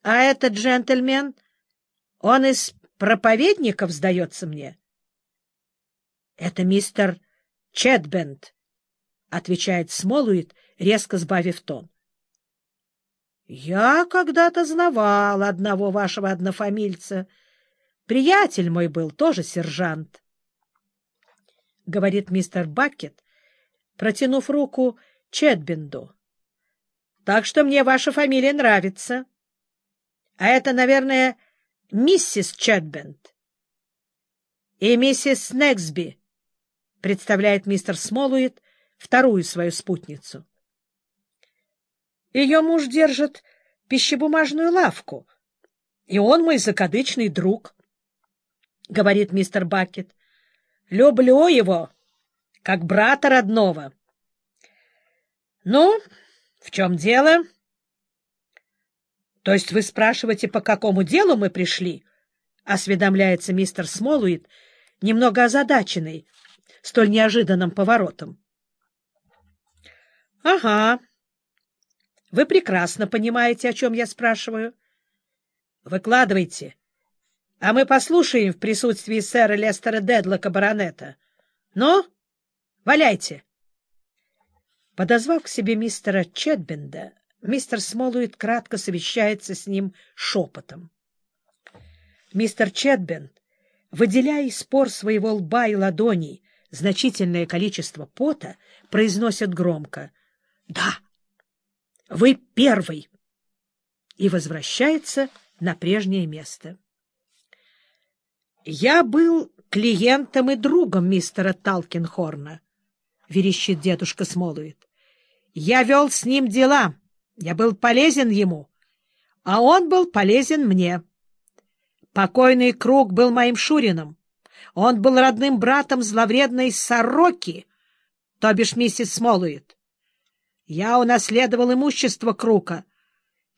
— А этот джентльмен, он из проповедников, сдается мне? — Это мистер Четбенд, — отвечает Смолуит, резко сбавив тон. — Я когда-то знавал одного вашего однофамильца. Приятель мой был, тоже сержант. — говорит мистер Бакет, протянув руку Четбенду. — Так что мне ваша фамилия нравится. А это, наверное, миссис Четбенд. И миссис Снегсби, представляет мистер Смолуит вторую свою спутницу. Ее муж держит пищебумажную лавку, и он мой закадычный друг, — говорит мистер Бакет. Люблю его, как брата родного. — Ну, в чем дело? —— То есть вы спрашиваете, по какому делу мы пришли? — осведомляется мистер Смолуит, немного озадаченный столь неожиданным поворотом. — Ага. Вы прекрасно понимаете, о чем я спрашиваю. — Выкладывайте, а мы послушаем в присутствии сэра Лестера Дедлока баронета. Ну, валяйте. Подозвав к себе мистера Четбенда, Мистер Смолуит кратко совещается с ним шепотом. Мистер Четбент, выделяя из пор своего лба и ладоней значительное количество пота, произносит громко «Да, вы первый!» и возвращается на прежнее место. «Я был клиентом и другом мистера Талкинхорна», — верещит дедушка Смолуит. «Я вел с ним дела» Я был полезен ему, а он был полезен мне. Покойный Круг был моим Шурином. Он был родным братом зловредной сороки, то бишь миссис Смолует. Я унаследовал имущество Крука.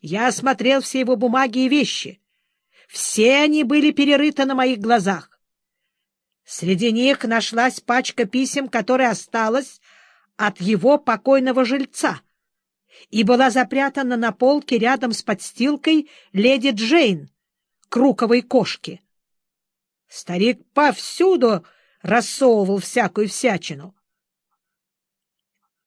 Я осмотрел все его бумаги и вещи. Все они были перерыты на моих глазах. Среди них нашлась пачка писем, которая осталась от его покойного жильца — и была запрятана на полке рядом с подстилкой леди Джейн, круковой кошки. Старик повсюду рассовывал всякую всячину.